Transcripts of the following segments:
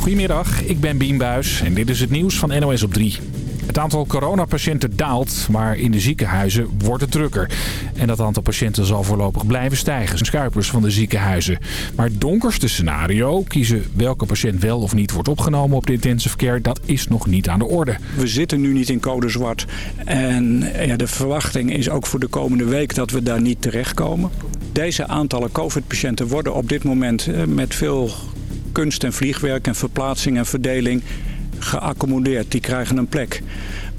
Goedemiddag, ik ben Bien Buis en dit is het nieuws van NOS op 3. Het aantal coronapatiënten daalt, maar in de ziekenhuizen wordt het drukker. En dat aantal patiënten zal voorlopig blijven stijgen. Schuipers van de ziekenhuizen. Maar het donkerste scenario, kiezen welke patiënt wel of niet wordt opgenomen op de intensive care, dat is nog niet aan de orde. We zitten nu niet in code zwart. En ja, de verwachting is ook voor de komende week dat we daar niet terechtkomen. Deze aantallen COVID-patiënten worden op dit moment eh, met veel kunst en vliegwerk en verplaatsing en verdeling geaccommodeerd. Die krijgen een plek.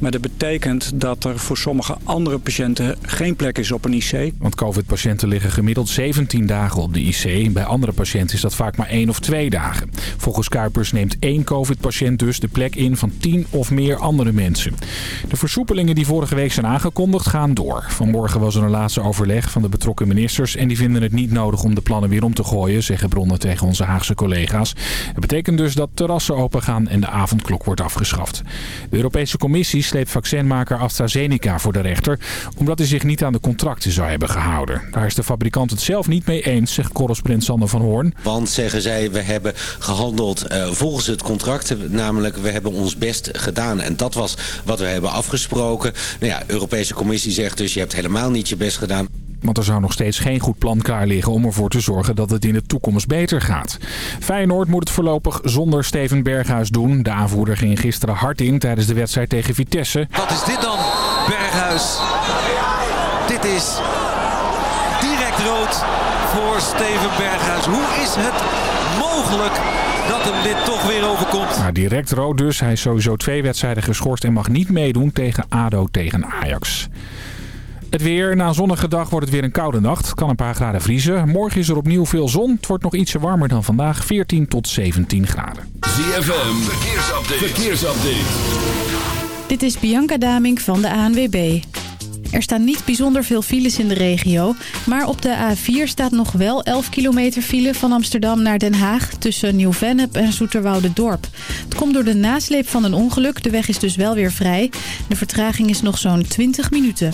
Maar dat betekent dat er voor sommige andere patiënten geen plek is op een IC. Want covid-patiënten liggen gemiddeld 17 dagen op de IC. Bij andere patiënten is dat vaak maar één of twee dagen. Volgens Kuipers neemt één covid-patiënt dus de plek in van 10 of meer andere mensen. De versoepelingen die vorige week zijn aangekondigd gaan door. Vanmorgen was er een laatste overleg van de betrokken ministers... en die vinden het niet nodig om de plannen weer om te gooien... zeggen bronnen tegen onze Haagse collega's. Het betekent dus dat terrassen opengaan en de avondklok wordt afgeschaft. De Europese Commissie sleept vaccinmaker AstraZeneca voor de rechter... omdat hij zich niet aan de contracten zou hebben gehouden. Daar is de fabrikant het zelf niet mee eens, zegt correspondent Sander van Hoorn. Want, zeggen zij, we hebben gehandeld uh, volgens het contract. Namelijk, we hebben ons best gedaan. En dat was wat we hebben afgesproken. Nou ja, de Europese Commissie zegt dus, je hebt helemaal niet je best gedaan. Want er zou nog steeds geen goed plan klaar liggen om ervoor te zorgen dat het in de toekomst beter gaat. Feyenoord moet het voorlopig zonder Steven Berghuis doen. De aanvoerder ging gisteren hard in tijdens de wedstrijd tegen Vitesse. Wat is dit dan, Berghuis? Dit is direct rood voor Steven Berghuis. Hoe is het mogelijk dat hem dit toch weer overkomt? Maar direct rood dus. Hij is sowieso twee wedstrijden geschorst en mag niet meedoen tegen ADO tegen Ajax. Het weer. Na een zonnige dag wordt het weer een koude nacht. Het kan een paar graden vriezen. Morgen is er opnieuw veel zon. Het wordt nog ietsje warmer dan vandaag. 14 tot 17 graden. ZFM. Verkeersupdate. Verkeersupdate. Dit is Bianca Damink van de ANWB. Er staan niet bijzonder veel files in de regio. Maar op de A4 staat nog wel 11 kilometer file van Amsterdam naar Den Haag... tussen Nieuw-Vennep en Dorp. Het komt door de nasleep van een ongeluk. De weg is dus wel weer vrij. De vertraging is nog zo'n 20 minuten.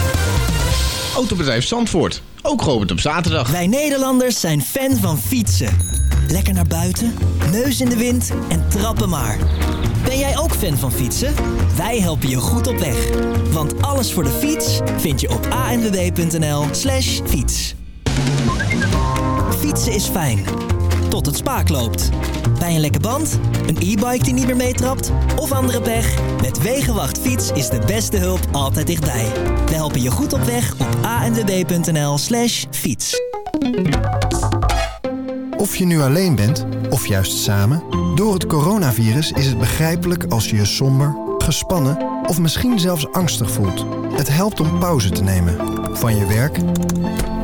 Autobedrijf Zandvoort. Ook geopend op zaterdag. Wij Nederlanders zijn fan van fietsen. Lekker naar buiten, neus in de wind en trappen maar. Ben jij ook fan van fietsen? Wij helpen je goed op weg. Want alles voor de fiets vind je op anwb.nl slash fiets. Fietsen is fijn. Tot het spaak loopt. Bij een lekke band, een e-bike die niet meer meetrapt of andere pech? Met Wegenwacht Fiets is de beste hulp altijd dichtbij. We helpen je goed op weg op anwb.nl slash fiets. Of je nu alleen bent, of juist samen... door het coronavirus is het begrijpelijk als je je somber, gespannen... of misschien zelfs angstig voelt. Het helpt om pauze te nemen. Van je werk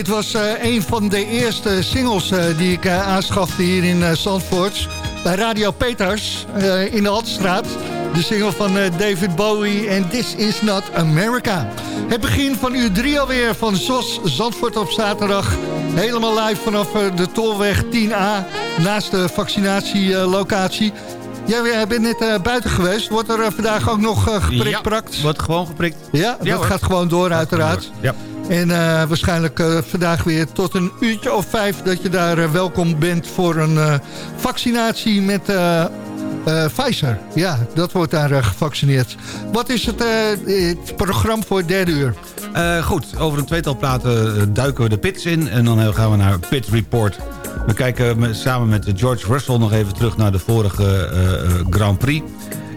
Dit was eh, een van de eerste singles eh, die ik eh, aanschafte hier in Zandvoort. Bij Radio Peters in de Altstraat. De single van David Bowie en This Is Not America. Het begin van uur 3 alweer van SOS Zandvoort op zaterdag. Helemaal live vanaf de Tolweg 10A naast de vaccinatielocatie. Jij bent net buiten geweest. Wordt er vandaag ook nog eh, geprikt, Ja, wordt gewoon geprikt. Ja, dat hoor. gaat gewoon door uiteraard. Ja. En eh, waarschijnlijk eh, vandaag weer tot een uurtje of vijf... dat je daar eh, welkom bent voor een vaccinatie met Pfizer. Ja, dat wordt daar gevaccineerd. Wat is het, het programma voor het derde uur? Goed, over een tweetal platen duiken we de pits in. En dan gaan we naar Pit Report. We kijken samen met George Russell nog even terug naar de vorige Grand Prix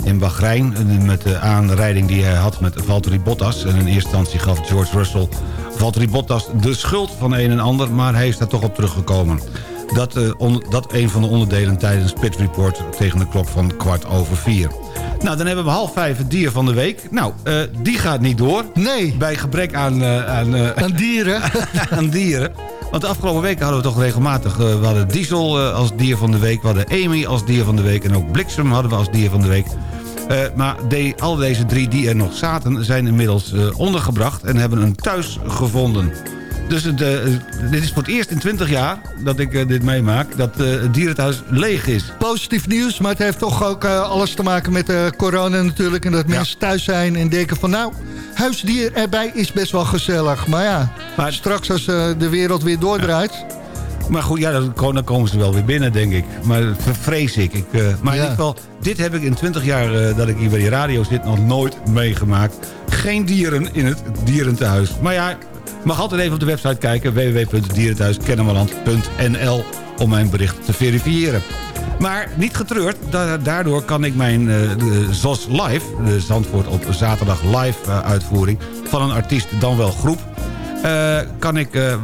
in Bahrein. Met de aanrijding die hij had met Valtteri Bottas. En in eerste instantie gaf George Russell Valtteri Bottas de schuld van een en ander. Maar hij is daar toch op teruggekomen. Dat, on- dat een van de onderdelen tijdens Pit Report tegen de klok van kwart over vier. Nou, dan hebben we half vijf het dier van de week. Nou, eh, die gaat niet door. Nee. Bij gebrek aan... eh, aan, Aan dieren. aan dieren. Want de afgelopen weken hadden we toch regelmatig... we hadden Diesel als dier van de week. We hadden Amy als dier van de week. En ook Bliksem hadden we als dier van de week. Eh, maar de, al deze drie die er nog zaten... zijn inmiddels eh, ondergebracht en hebben een thuis gevonden. Dus het, eh, dit is voor het eerst in 20 jaar dat ik dit meemaak... dat eh, het dierenthuis leeg is. Positief nieuws, maar het heeft toch ook alles te maken met corona natuurlijk. En dat mensen thuis zijn en denken van nou, huisdier erbij is best wel gezellig. Maar ja, Maar- straks als de wereld weer doordraait... Maar goed, ja, dan, ko- dan komen ze wel weer binnen, denk ik. Maar dat vrees ik. ik eh, maar in ieder geval, dit heb ik in 20 jaar eh, dat ik hier bij die radio zit... nog nooit meegemaakt. Geen dieren in het dierentehuis. Maar ja, mag altijd even op de website kijken... www.dierenthuiskennemerland.nl om mijn bericht te verifiëren. Maar niet getreurd, da- daardoor kan ik mijn de ZOS Live... de Zandvoort op zaterdag live uitvoering... van een artiest dan wel groep... eh, kan ik eh,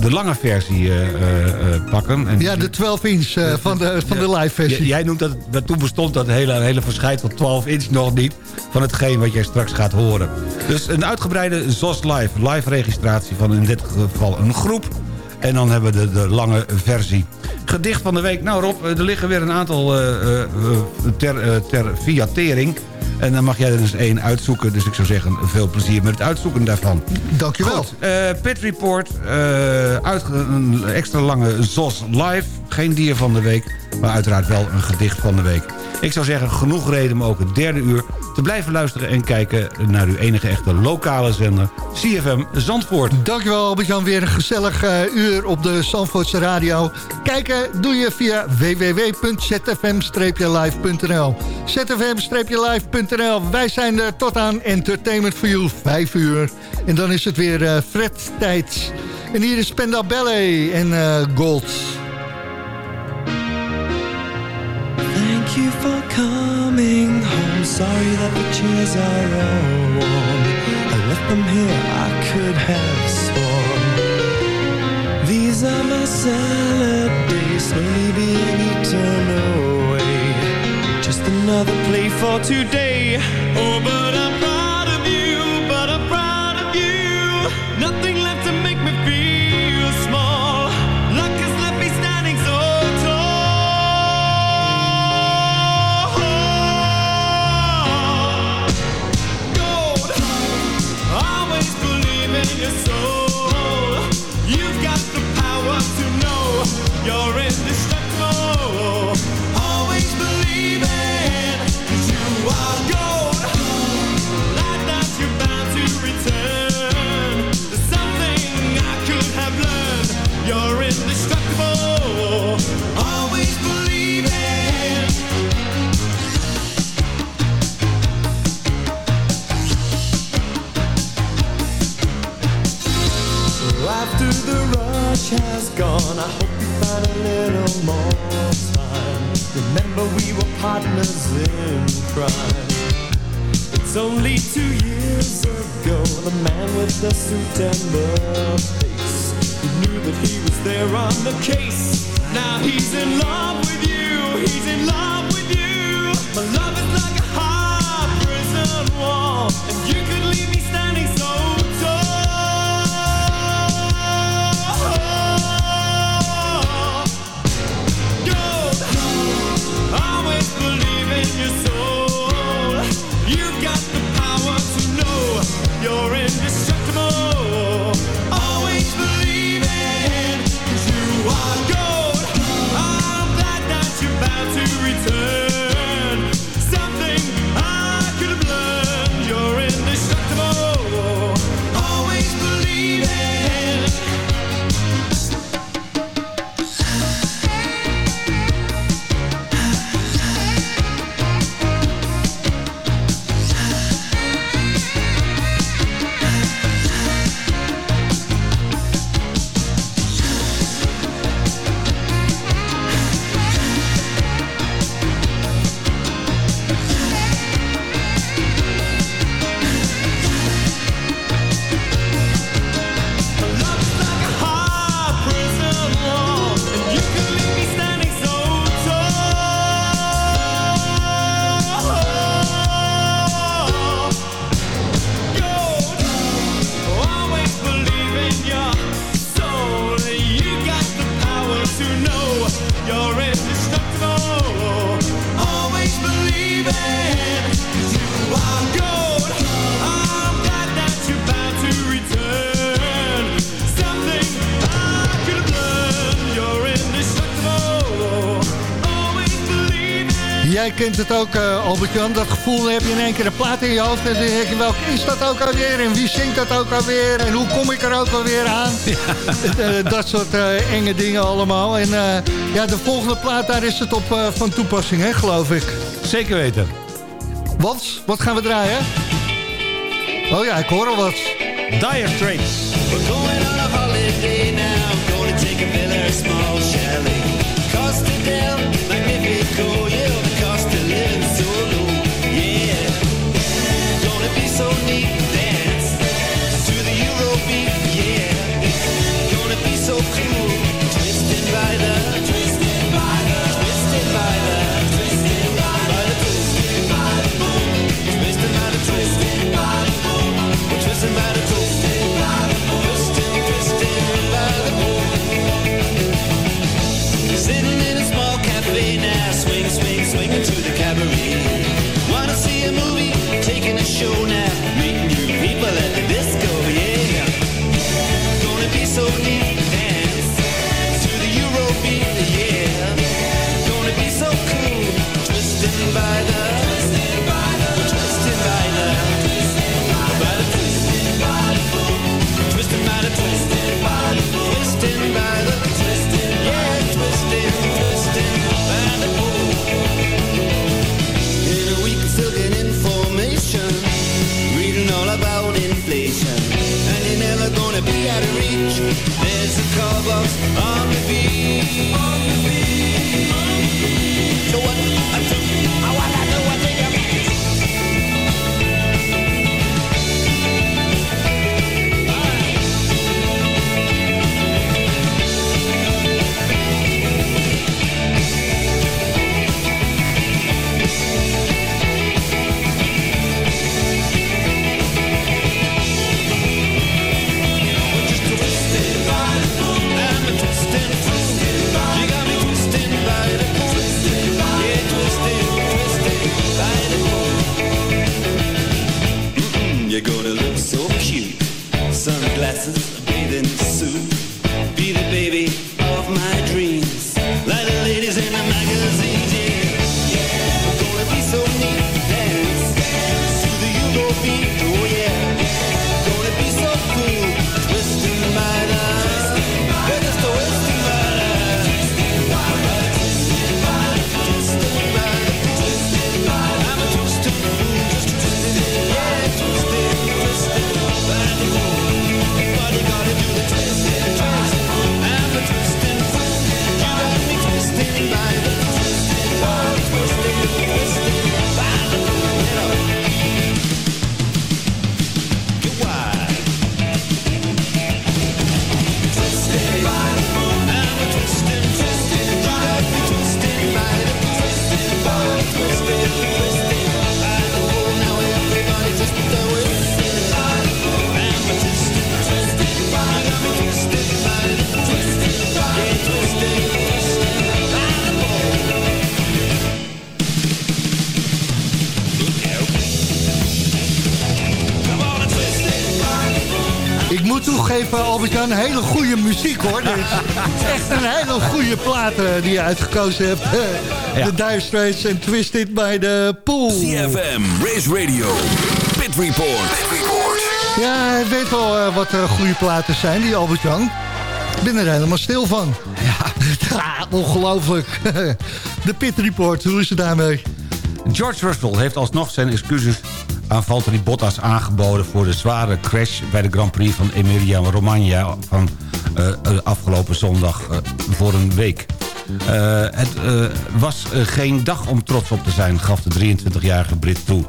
de lange versie eh, pakken. En Ja, de 12 inch van de, van de live versie. Jij noemt dat, dat toen bestond dat hele, hele verschijt van 12 inch nog niet... van hetgeen wat jij straks gaat horen. Dus een uitgebreide ZOS Live, live registratie van in dit geval een groep... En dan hebben we de, de lange versie. Gedicht van de week. Nou Rob, er liggen weer een aantal ter, eh, ter fiatering. En dan mag jij er dus één uitzoeken. Dus ik zou zeggen, veel plezier met het uitzoeken daarvan. Dankjewel. Goed, eh, Pit Report. eh, uit, een extra lange ZOS live. Geen dier van de week. Maar uiteraard wel een gedicht van de week. Ik zou zeggen, genoeg reden om ook het derde uur te blijven luisteren... en kijken naar uw enige echte lokale zender, CFM Zandvoort. Dankjewel Albert-Jan, weer een gezellig eh, uur op de Zandvoortse Radio. Kijken doe je via www.zfm-live.nl zfm-live.nl Wij zijn er tot aan Entertainment for You, 5 uur. En dan is het weer eh Fred tijd. En hier is Penda Ballet en eh, Gold. thank you for coming home. Sorry that the chairs are all warm. I left them here, I could have sworn. These are my salad days, Maybe being away. Just another play for today. Oh, but Kent het ook, uh, Albert-Jan. Dat gevoel heb je in één keer een plaat in je hoofd. En dan denk je, welk is dat ook alweer? En wie zingt dat ook alweer? En hoe kom ik er ook alweer aan? Eh, dat soort eh, enge dingen allemaal. En ja, de volgende plaat, daar is het op van toepassing, hè, geloof ik. Zeker weten. Wat? Wat gaan we draaien? Oh ja, ik hoor al wat. Dire Straits. We're going on a holiday now. Going to take a villa, small chalet. Costa del Magnifico, so neat. on muziek hoor. Is echt een hele goede plaat eh, die je uitgekozen hebt. De Dire Straits en Twisted by the Pool. CFM, Race Radio, Pit Report. Ja, hij weet wel eh, wat goede platen zijn, die Albert-Jan. Ik ben er helemaal stil van. Ja, ongelooflijk. De Pit Report, hoe is het daarmee? George Russell heeft alsnog zijn excuses aan Valtteri Bottas aangeboden... voor de zware crash bij de Grand Prix van Emilia-Romagna... van afgelopen zondag eh, voor een week. Eh, het eh, was eh, geen dag om trots op te zijn, gaf de 23-jarige Brit toe.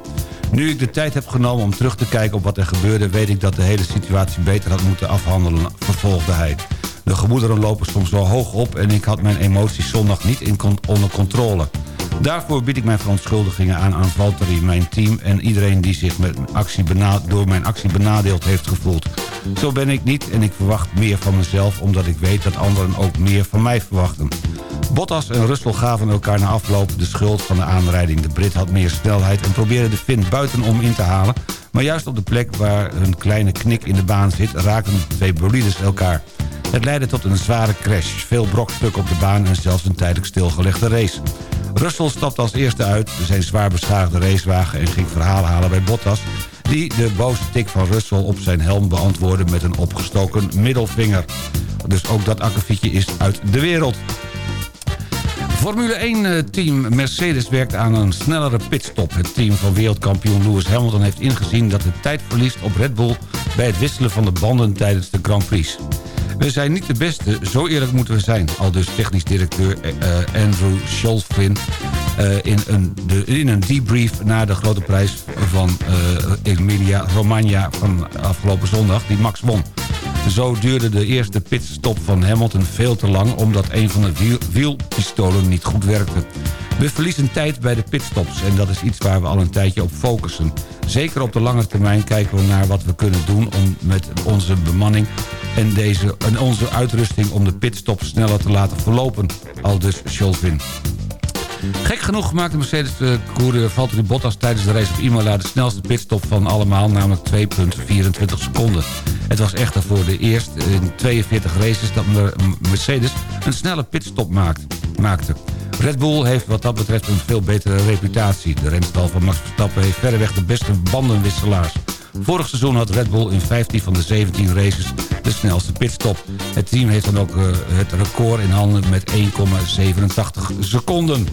Nu ik de tijd heb genomen om terug te kijken op wat er gebeurde... weet ik dat de hele situatie beter had moeten afhandelen, vervolgde hij. De gemoederen lopen soms wel hoog op... en ik had mijn emoties zondag niet in onder controle. Daarvoor bied ik mijn verontschuldigingen aan aan Valtteri, mijn team... en iedereen die zich met actie door mijn actie benadeeld heeft gevoeld. Zo ben ik niet en ik verwacht meer van mezelf... omdat ik weet dat anderen ook meer van mij verwachten. Bottas en Russell gaven elkaar na afloop de schuld van de aanrijding. De Brit had meer snelheid en probeerde de Finn buitenom in te halen... maar juist op de plek waar een kleine knik in de baan zit... raakten de twee bolides elkaar. Het leidde tot een zware crash, veel brokstukken op de baan... en zelfs een tijdelijk stilgelegde race. Russell stapte als eerste uit zijn zwaar beschadigde racewagen... en ging verhalen halen bij Bottas... die de boze tik van Russell op zijn helm beantwoordde... met een opgestoken middelvinger. Dus ook dat akkefietje is uit de wereld. Formule 1-team Mercedes werkt aan een snellere pitstop. Het team van wereldkampioen Lewis Hamilton heeft ingezien... dat het tijd verliest op Red Bull bij het wisselen van de banden tijdens de Grand Prix. We zijn niet de beste, zo eerlijk moeten we zijn. Al dus technisch directeur eh, Andrew Scholfin eh, in, een, de, in een debrief na de grote prijs van eh, Emilia Romagna van afgelopen zondag, die Max won. Zo duurde de eerste pitstop van Hamilton veel te lang... omdat een van de wiel, wielpistolen niet goed werkte. We verliezen tijd bij de pitstops en dat is iets waar we al een tijdje op focussen. Zeker op de lange termijn kijken we naar wat we kunnen doen... om met onze bemanning en, deze, en onze uitrusting om de pitstop sneller te laten verlopen. Al dus Scholvin. Gek genoeg maakte Mercedes-coureur Valtteri Bottas tijdens de race op Imola... de snelste pitstop van allemaal, namelijk 2,24 seconden. Het was echter voor de eerst in 42 races dat Mercedes een snelle pitstop maakt, maakte. Red Bull heeft wat dat betreft een veel betere reputatie. De renstal van Max Verstappen heeft verreweg de beste bandenwisselaars. Vorig seizoen had Red Bull in 15 van de 17 races de snelste pitstop. Het team heeft dan ook uh, het record in handen met 1,87 seconden.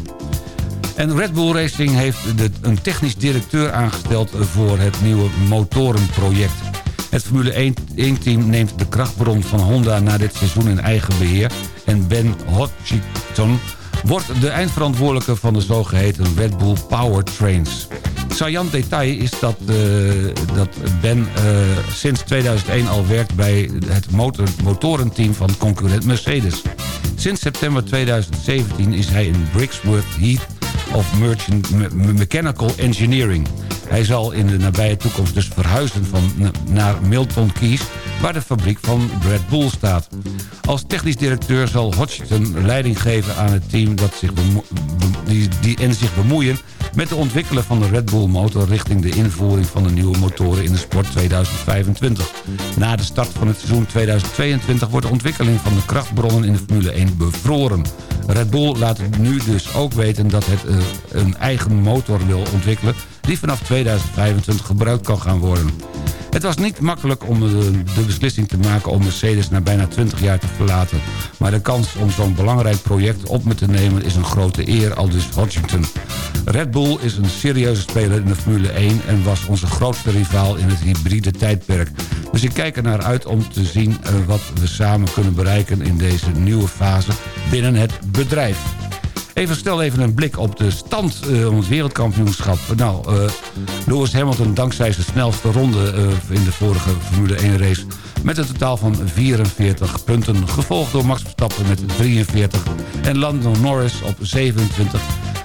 En Red Bull Racing heeft de, een technisch directeur aangesteld voor het nieuwe motorenproject. Het Formule 1-team neemt de krachtbron van Honda na dit seizoen in eigen beheer... en Ben Hodgson wordt de eindverantwoordelijke van de zogeheten Red Bull Powertrains. Saillant detail is dat, uh, dat Ben uh, sinds 2001 al werkt bij het motor, motorenteam van concurrent Mercedes. Sinds september 2017 is hij in Brixworth Heath of Merchant Me Mechanical Engineering. Hij zal in de nabije toekomst dus verhuizen van, naar Milton Keynes... waar de fabriek van Red Bull staat. Als technisch directeur zal Hodgson leiding geven aan het team... Dat zich die, die en zich bemoeien met de ontwikkelen van de Red Bull motor richting de invoering van de nieuwe motoren in de sport 2025. Na de start van het seizoen 2022 wordt de ontwikkeling van de krachtbronnen in de Formule 1 bevroren. Red Bull laat nu dus ook weten dat het eh, een eigen motor wil ontwikkelen die vanaf 2025 gebruikt kan gaan worden. Het was niet makkelijk om de, beslissing te maken om Mercedes na bijna 20 jaar te verlaten. Maar de kans om zo'n belangrijk project op me te nemen is een grote eer, aldus Hodgington. Red Bull is een serieuze speler in de Formule 1 en was onze grootste rivaal in het hybride tijdperk. Dus ik kijk er naar uit om te zien eh, wat we samen kunnen bereiken in deze nieuwe fase binnen het bedrijf. Even stel even een blik op de stand eh, om het wereldkampioenschap. Nou, eh, Lewis Hamilton dankzij zijn snelste ronde eh, in de vorige Formule 1 race... met een totaal van 44 punten. Gevolgd door Max Verstappen met 43 en Lando Norris op 27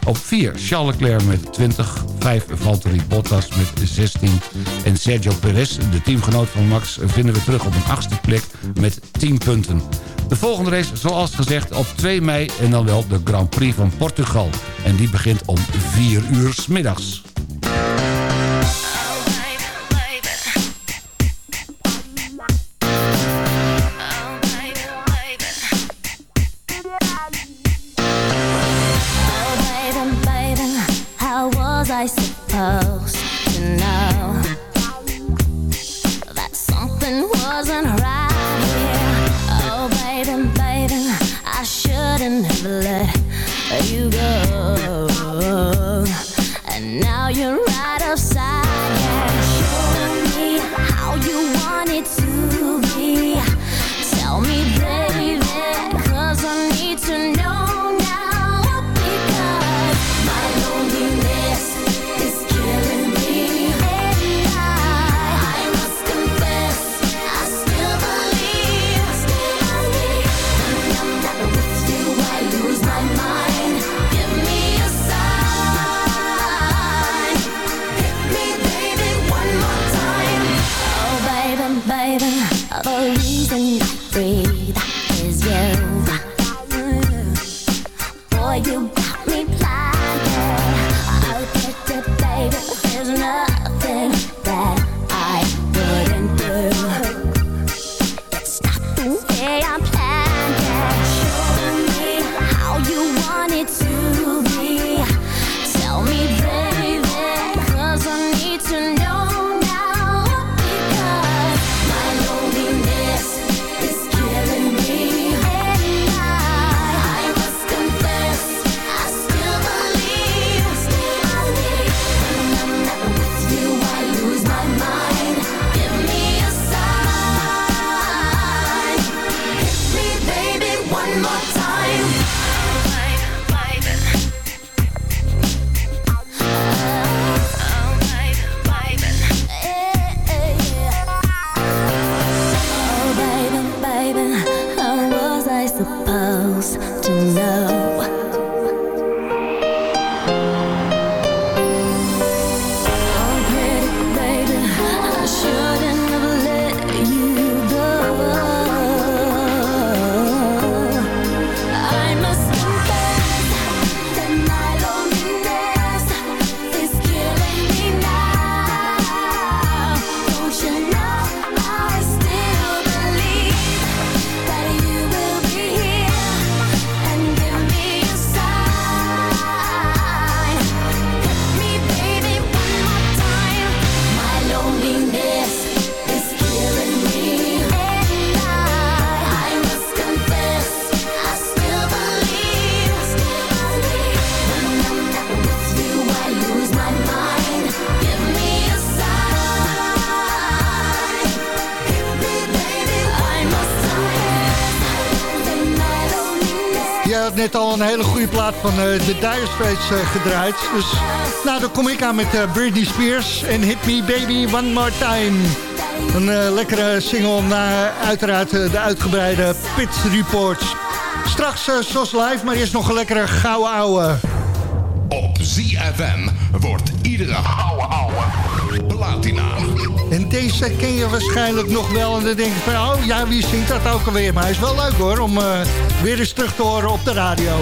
op 4 Charles Leclerc met 20, 5 Valtteri Bottas met 16 en Sergio Perez, de teamgenoot van Max, vinden we terug op een achtste plek met 10 punten. De volgende race, zoals gezegd, op 2 mei en dan wel de Grand Prix van Portugal. En die begint om 4 uur 's middags. Hele goede plaat van eh, de Dire Straits eh, gedraaid. Dus nou, dan kom ik aan met eh, Britney Spears en Hit Me Baby One More Time. Een lekkere single na uiteraard de uitgebreide Pit Reports. Straks SOS Live, maar eerst nog een lekkere gouden ouwe. Op ZFM wordt iedere ouwe ouwe platina. Deze ken je waarschijnlijk nog wel. En dan denk je van, oh ja, wie zingt dat ook alweer? Maar hij is wel leuk hoor, om uh, weer eens terug te horen op de radio.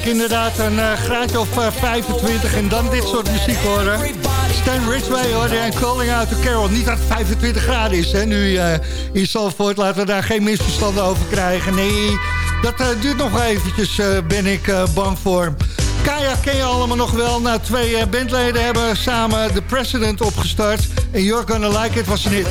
Heerlijk inderdaad. Een eh, graadje of eh, 25 en dan dit soort muziek horen. Stan Ridgway hoor en Calling Out to Carol. Niet dat het 25 graden is hè, nu eh, in Salford. Laten we daar geen misverstanden over krijgen. Nee, dat eh, duurt nog eventjes, eh, ben ik eh, bang voor. Kaya ken je allemaal nog wel. Nou, twee eh, bandleden hebben samen The President opgestart. En You're Gonna Like It was een.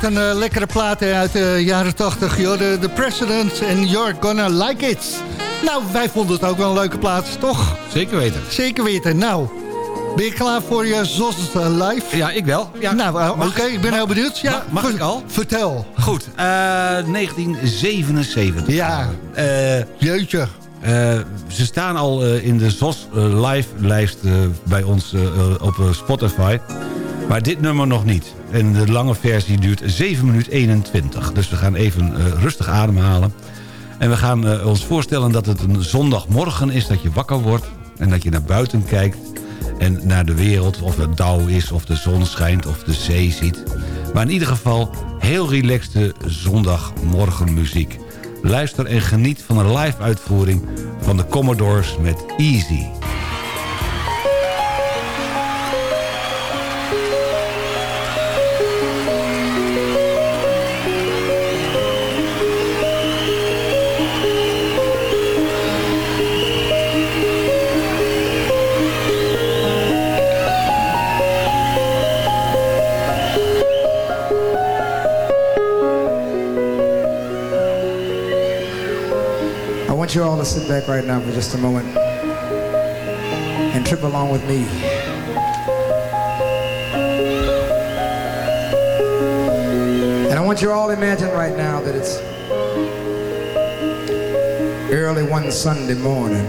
Wat een eh, lekkere plaat uit de jaren 80. Joh. De, de President en You're Gonna Like It. Nou, wij vonden het ook wel een leuke plaat, toch? Zeker weten. Zeker weten. Nou, ben je klaar voor je ZOS eh, live? Ja, ik wel. Ja. Nou, eh, oké, ik ben heel benieuwd. Ja, mag- ik al? Vertel. Goed, eh, 1977. Ja, jeetje. ze staan al in de ZOS live-lijst eh, bij ons op Spotify. Maar dit nummer nog niet. En de lange versie duurt 7 minuten 21. Dus we gaan even eh, rustig ademhalen. En we gaan eh, ons voorstellen dat het een zondagmorgen is... dat je wakker wordt en dat je naar buiten kijkt... en naar de wereld, of het dauw is, of de zon schijnt, of de zee ziet. Maar in ieder geval heel relaxte zondagmorgenmuziek. Luister en geniet van een live uitvoering van de Commodores met Easy. you all to sit back right now for just a moment and trip along with me. And I want you all to imagine right now that it's early one Sunday morning.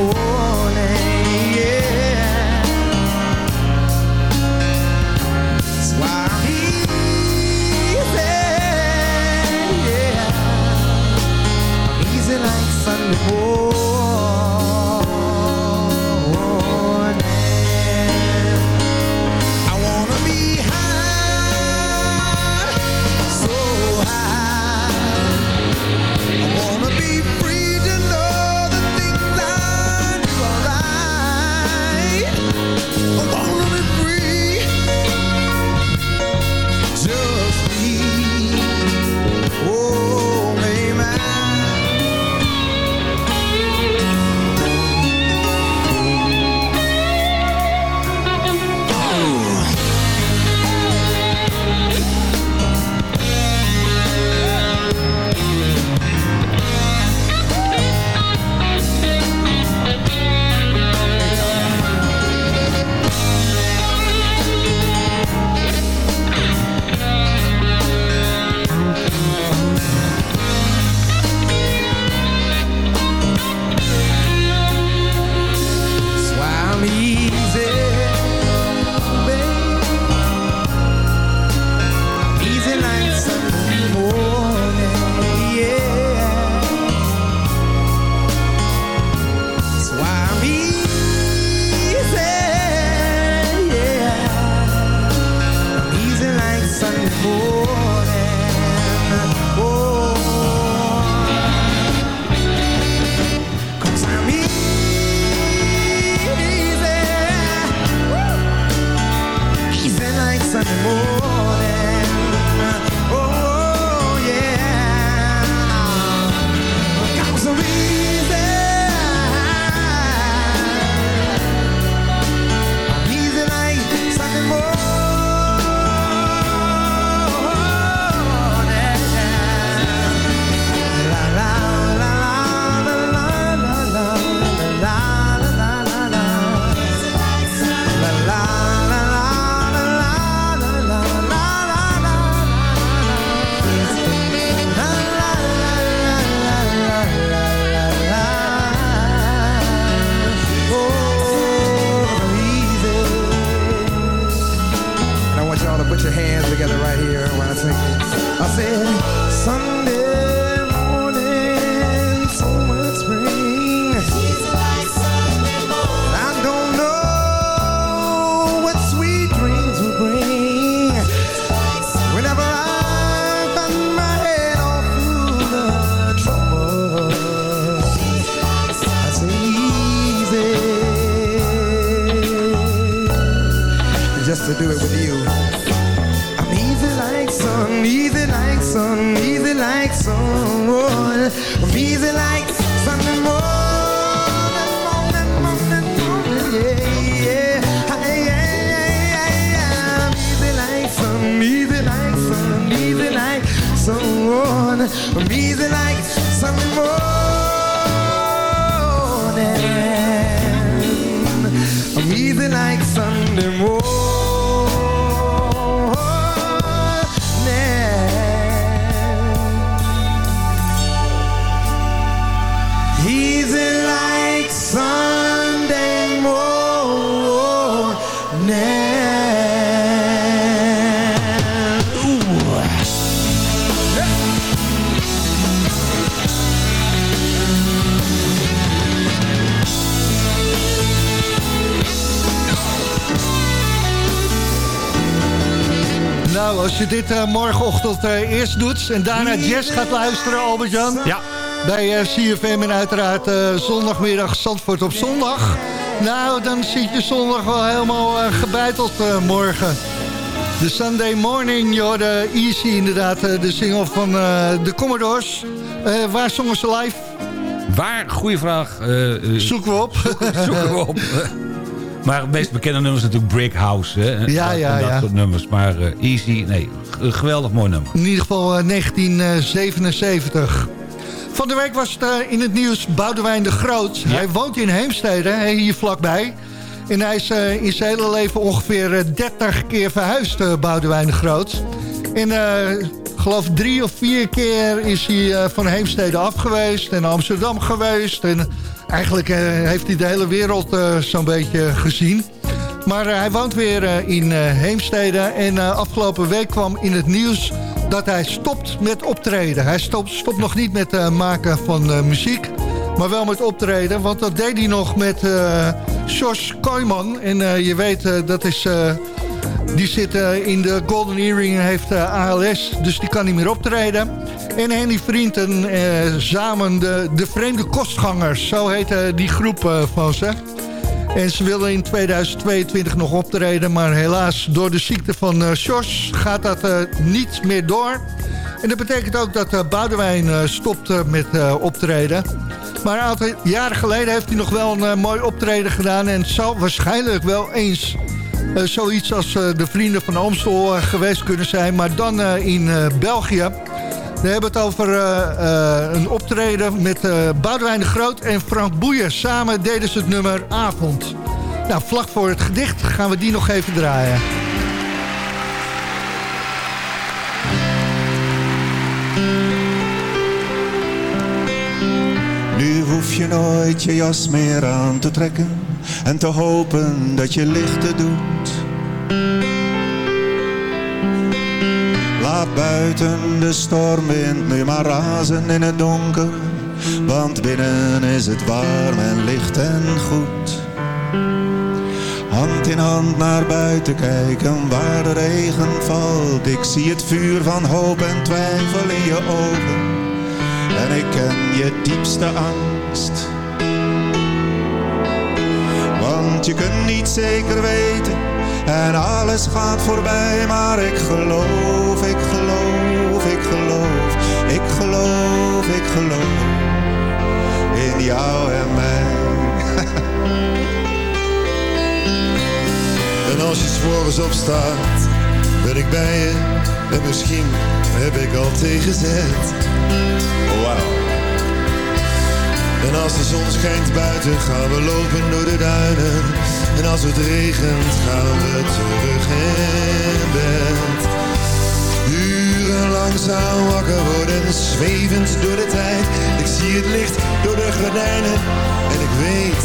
hold je dit eh, morgenochtend eh, eerst doet en daarna jazz gaat luisteren, Albert-Jan. Ja. Bij eh, CFM en uiteraard zondagmiddag Zandvoort op zondag. Nou, dan zit je zondag wel helemaal gebeiteld morgen. De Sunday Morning, joh, de Easy inderdaad, de single van de Commodores. Waar zongen ze live? Waar? Goeie vraag. Zoeken we op. zoeken we op. maar het meest bekende nummer is natuurlijk Brick House. Hè? Ja, En ja, dat ja. soort nummers. Maar eh, Easy, nee, geweldig mooi nummer. In ieder geval eh, 1977. Van de week was het eh, in het nieuws Boudewijn de Groot. Hij woont in Heemstede, hier vlakbij. En hij is eh, in zijn hele leven ongeveer eh, 30 keer verhuisd, eh, Boudewijn de Groot. En eh, geloof drie of vier keer is hij eh, van Heemstede af geweest en Amsterdam geweest. En eigenlijk eh, heeft hij de hele wereld eh, zo'n beetje gezien. Maar eh, hij woont weer in Heemstede. En afgelopen week kwam in het nieuws dat hij stopt met optreden. Hij stopt, stopt nog niet met maken van muziek. Maar wel met optreden. Want dat deed hij nog met eh Jos. En je weet, dat is... die zit in de Golden Earring en heeft ALS. Dus die kan niet meer optreden. En Henny Vrienden eh, samen de, de Vreemde Kostgangers. Zo heet eh, die groep eh, van ze. En ze willen in 2022 nog optreden. Maar helaas door de ziekte van eh Sjors gaat dat eh, niet meer door. En dat betekent ook dat eh, Boudewijn stopt eh, met optreden. Maar een aantal jaren geleden heeft hij nog wel een mooi optreden gedaan. En zal waarschijnlijk wel eens zoiets als de Vrienden van Amstel geweest kunnen zijn. Maar dan in België. We hebben het over eh, eh, een optreden met eh Boudewijn de Groot en Frank Boeien. Samen deden ze het nummer Avond. Nou, vlak voor het gedicht gaan we die nog even draaien. Nu hoef je nooit je jas meer aan te trekken en te hopen dat je lichten doet. Buiten de stormwind nu maar razen in het donker, want binnen is het warm en licht en goed. Hand in hand naar buiten kijken waar de regen valt. Ik zie het vuur van hoop en twijfel in je ogen. En ik ken je diepste angst. Want je kunt niet zeker weten en alles gaat voorbij. Maar ik geloof, ik geloof, ik geloof, ik geloof, ik geloof in jou en mij. En als je s'morgens opstaat, ben ik bij je. En misschien heb ik al tegenzet. Wauw. En als de zon schijnt buiten, gaan we lopen door de duinen. En als het regent, gaan we terug in bed. Uren langzaam wakker worden, zwevend door de tijd. Ik zie het licht door de gordijnen. En ik weet,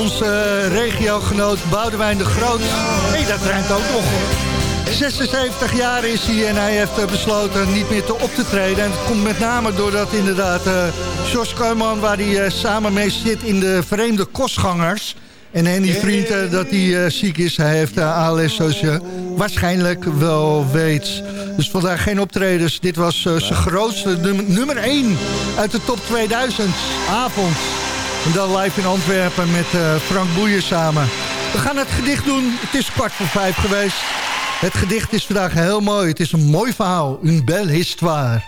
onze regiogenoot Boudewijn de Groot. Hé, dat rijmt ook nog. 76 jaar is hij en hij heeft eh, besloten niet meer te op te treden. En het komt met name doordat inderdaad uh, Jos Kooijman... waar hij eh, samen mee zit in de Vreemde Kostgangers... En Henny Vriend, eh, dat hij eh, ziek is. Hij heeft uh, ALS, zoals je waarschijnlijk wel weet. Dus vandaar geen optredens. Dit was eh, zijn grootste num- nummer 1 uit de top 2000 avond. En dan live in Antwerpen met eh, Frank Boeien samen. We gaan het gedicht doen. Het is kwart voor vijf geweest. Het gedicht is vandaag heel mooi. Het is een mooi verhaal. Une belle histoire.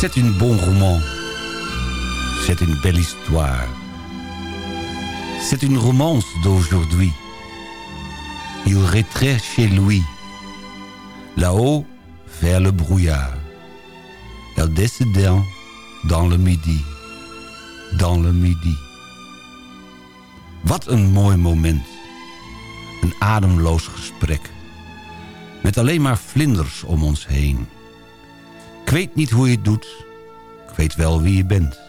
C'est une bon roman. C'est une belle histoire. C'est une romance d'aujourd'hui. Il retrait chez lui. Là-haut, vers le brouillard. Elle décidait dans le midi. Dans le midi. Wat een mooi moment. Een ademloos gesprek. Met alleen maar vlinders om ons heen. Ik weet niet hoe je het doet. Ik weet wel wie je bent.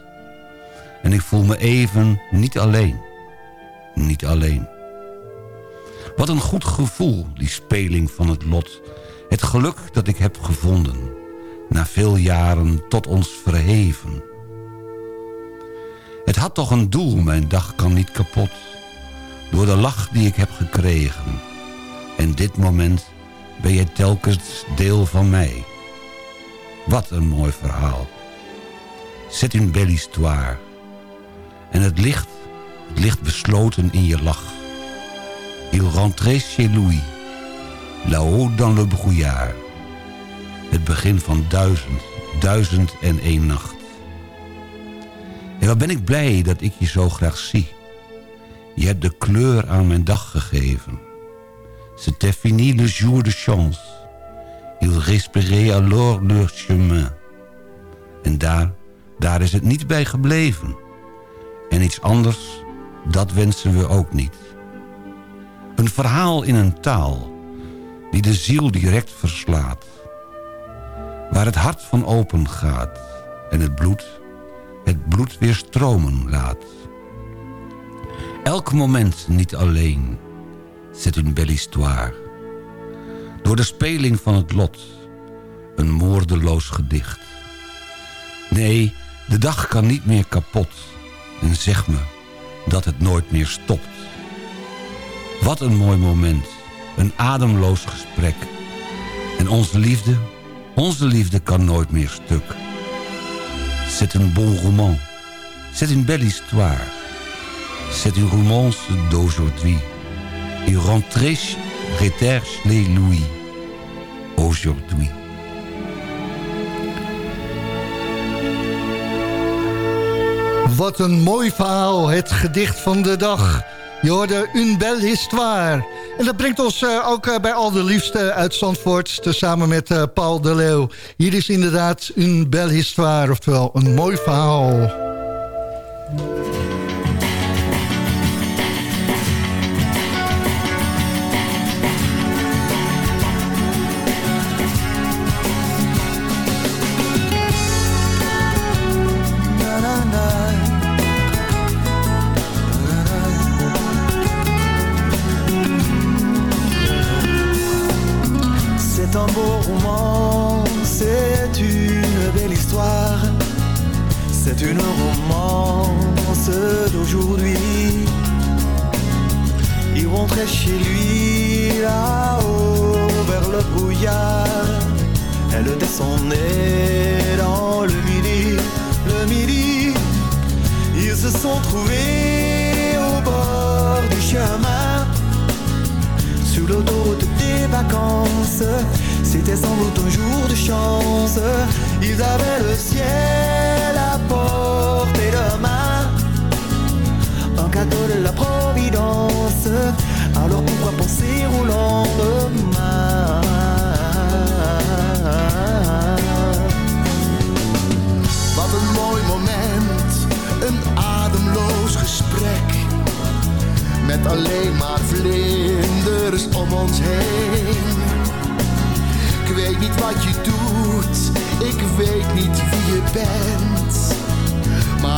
En ik voel me even niet alleen. Niet alleen. Wat een goed gevoel, die speling van het lot. Het geluk dat ik heb gevonden. Na veel jaren tot ons verheven. Het had toch een doel, mijn dag kan niet kapot. Door de lach die ik heb gekregen. En dit moment ben jij telkens deel van mij. Wat een mooi verhaal. C'est une belle histoire. En het licht, het ligt besloten in je lach. Il rentrait chez lui, là-haut dans le brouillard. Het begin van duizend, duizend en één nacht. En wat ben ik blij dat ik je zo graag zie. Je hebt de kleur aan mijn dag gegeven. C'était fini le jour de chance. Ils respiraient alors leur chemin. En daar, daar is het niet bij gebleven. En iets anders, dat wensen we ook niet. Een verhaal in een taal die de ziel direct verslaat. Waar het hart van open gaat en het bloed, het bloed weer stromen laat. Elk moment niet alleen, c'est une belle histoire. Door de speling van het lot, een moordeloos gedicht. Nee, de dag kan niet meer kapot. En zeg me dat het nooit meer stopt. Wat een mooi moment. Een ademloos gesprek. En onze liefde, onze liefde kan nooit meer stuk. C'est un bon roman. C'est une belle histoire. C'est une romance d'aujourd'hui. Il rentrait Reterche les Louis. Aujourd'hui. Wat een mooi verhaal, het gedicht van de dag. Je hoorde Une belle histoire. En dat brengt ons eh, ook eh, bij al de liefste uit Zandvoort... tezamen met eh, Paul de Leeuw. Hier is inderdaad Une belle histoire, oftewel een mooi verhaal.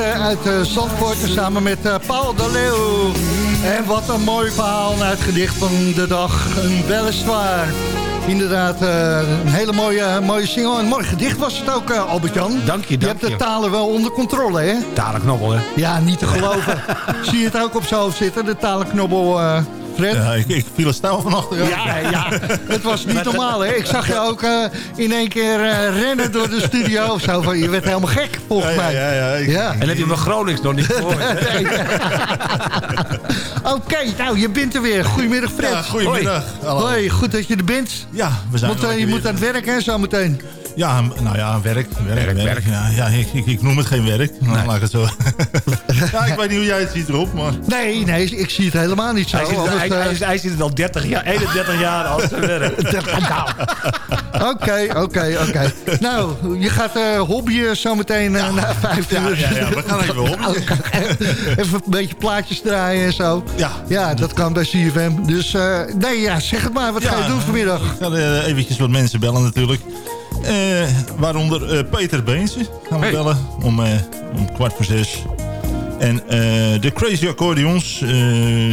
uit uh, Zandvoort samen met eh, Paul de Leeuw. En wat een mooi verhaal naar het gedicht van de dag. Een weliswaar. Inderdaad, eh, een hele mooie, mooie single. Een mooi gedicht was het ook, eh, Albert-Jan. Dank je, Je dank hebt de talen wel onder controle, hè? Talenknobbel, hè? Ja, niet te geloven. Zie je het ook op zijn hoofd zitten, de talenknobbel... Fred? Ja, ik, ik viel er stijl van achteruit. Ja, ja, het was niet normaal, hè? Ik zag je ook eh, in één keer eh, rennen door de studio of zo. Van, je werd helemaal gek, volgens mij. Ja, ja, ja. En heb je mijn Gronings nog niet gehoord? Oké, nou, je bent er weer. Goedemiddag, Fred. Ja, goedemiddag. Hoi. Goed dat je er bent. Ja, we zijn Want, er eh, je moet aan het werk, hè, zo meteen. Ja, nou ja, werk. Werk, werk. Ja, ja ik, ik, ik noem het geen werk. Nou, laat ik het zo. ja, ik weet niet hoe jij het ziet erop, maar... Nee, nee, ik zie het helemaal niet zo. Hij, zit, anders, hij, eh, hij, hij zit er al 30 jaar, 31 jaar als zijn werk. Oké, oké, oké. Nou, je gaat eh hobbyen zometeen eh na vijf Ja, uur. ja, ja, we gaan even hobbyen. Even een beetje plaatjes draaien en zo. Ja. Ja, dat kan bij CFM. Dus eh, nee, ja, zeg het maar. Wat ga je doen vanmiddag? Ik ga eh, eventjes wat mensen bellen natuurlijk. Eh, waaronder eh, Peter Beense gaan we Hey. bellen om, eh, om kwart voor zes. En de Crazy Accordions,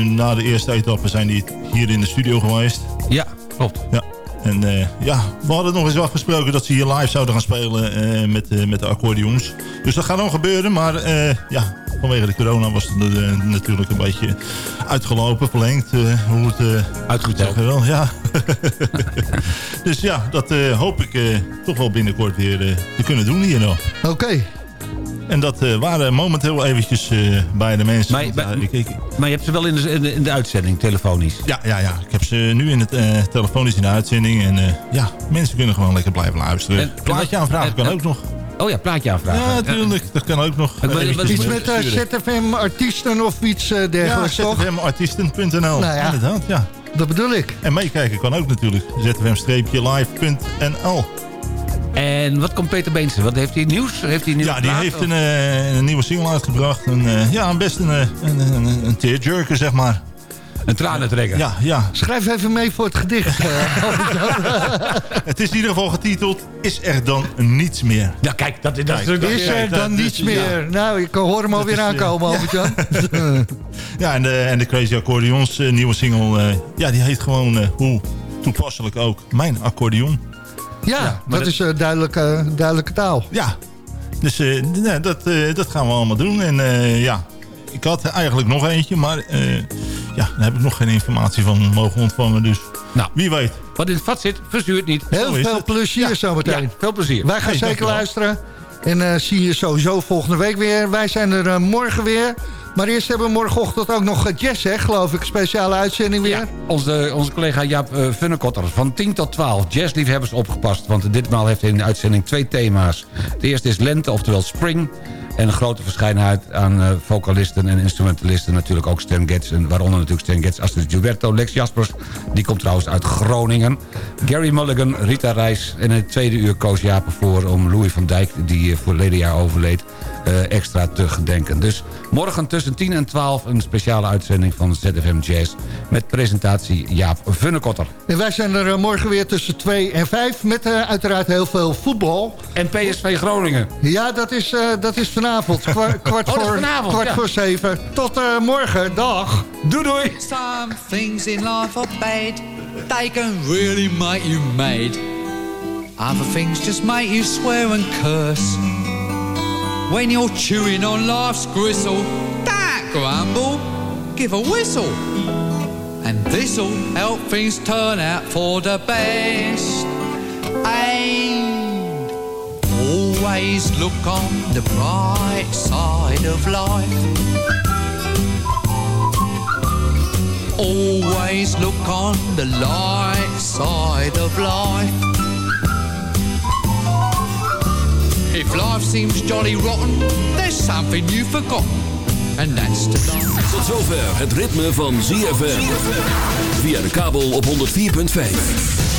na de eerste etappe zijn die hier in de studio geweest. Ja, klopt. Ja. En ja, we hadden nog eens afgesproken dat ze hier live zouden gaan spelen met, met de accordeons. Dus dat gaat nog gebeuren, maar ja, vanwege de corona was het eh, natuurlijk een beetje uitgelopen, verlengd. eh, hoe het, eh, Uitgeteld. zeggen wel, ja. dus ja, dat eh, hoop ik eh, toch wel binnenkort weer eh, te kunnen doen hier nog. Oké. En dat eh, waren momenteel eventjes eh, bij de mensen. Maar, ja, ik- ik- maar je hebt ze wel in de, in de, in de uitzending, telefonisch. ja, ja, ja, ik heb ze nu in het eh, telefonisch in de uitzending. En eh, ja, mensen kunnen gewoon lekker blijven luisteren. En- Plaatje aanvragen kan ook nog. Oh ja, plaatje aanvragen. Ja, natuurlijk. Dat kan ook nog. Eventjes Iets met eh, sturen. ZFM-artiesten of iets eh, Ja, dergelijks, toch? zfmartiesten.nl. Nou ja. Inderdaad, ja. Dat bedoel ik. En meekijken kan ook natuurlijk. zfm-live.nl. En wat komt Peter Beense? Wat heeft hij nieuws? Heeft hij Ja, die heeft een, eh, een nieuwe single uitgebracht. En, eh, ja, best een, eh, een, een, een, een tearjerker, zeg maar. Een tranentrekker. Ja, ja. Schrijf even mee voor het gedicht. eh, Het is in ieder geval getiteld Is er dan niets meer? Ja, kijk, dat, dat, Kijk, dat, Is er Kijk, dan is- niets meer? Nou, ik hoor hem alweer is, eh, aankomen, ja. Albert-Jan. Ja, en de, en de Crazy Accordions eh, nieuwe single, eh, ja, die heet gewoon, hoe toepasselijk ook, Mijn Accordeon. Ja, dat dat- is eh, duidelijke, duidelijke taal. Ja, dus eh, nee, dat, eh, dat gaan we allemaal doen. En eh, ja, ik had eigenlijk nog eentje, maar eh, ja, daar heb ik nog geen informatie van mogen ontvangen. Dus Nou. wie weet. Wat in het vat zit, verzuur het niet. Heel veel het. plezier Ja, zometeen. veel plezier. Wij gaan Hey, zeker luisteren. En eh, zie je sowieso volgende week weer. Wij zijn er eh, morgen weer. Maar eerst hebben we morgenochtend ook nog eh, jazz, hè, geloof ik. Speciale uitzending weer. Ja, onze, onze collega Jaap uh, Funnekotter van 10 tot 12. Jazzliefhebbers opgepast, want ditmaal heeft hij in de uitzending twee thema's. Het eerste is lente, oftewel spring. En een grote verschijnheid aan uh, vocalisten en instrumentalisten. Natuurlijk ook Stan Getz, en waaronder natuurlijk Stan Getz, Astrid Gilberto, Lex Jaspers. Die komt trouwens uit Groningen. Gary Mulligan, Rita Reis. En in het tweede uur koos Jaap ervoor om Louis van Dijk, die uh, verleden jaar overleed, uh, extra te gedenken. Dus morgen tussen 10 en 12 een speciale uitzending van ZFM Jazz. Met presentatie Jaap Funnekotter. En wij zijn er morgen weer tussen 2 en 5 met uh, uiteraard heel veel voetbal. En PSV Groningen. Ja, dat is, uh, dat is vanavond. Kwa kwart oh, voor, vanavond, kwart ja. voor 7. Tot uh, morgen. Dag. Doei doei. Some things in life are bad. They can really make you mad. Other things just make you swear and curse. When you're chewing on life's gristle, don't grumble, give a whistle. And this'll help things turn out for the best. And always look on the bright side of life. Always look on the light side of life. If life seems jolly rotten, there's something you've forgotten. And that's laugh. Tot zover het ritme van ZFM. Via de kabel op 104.5.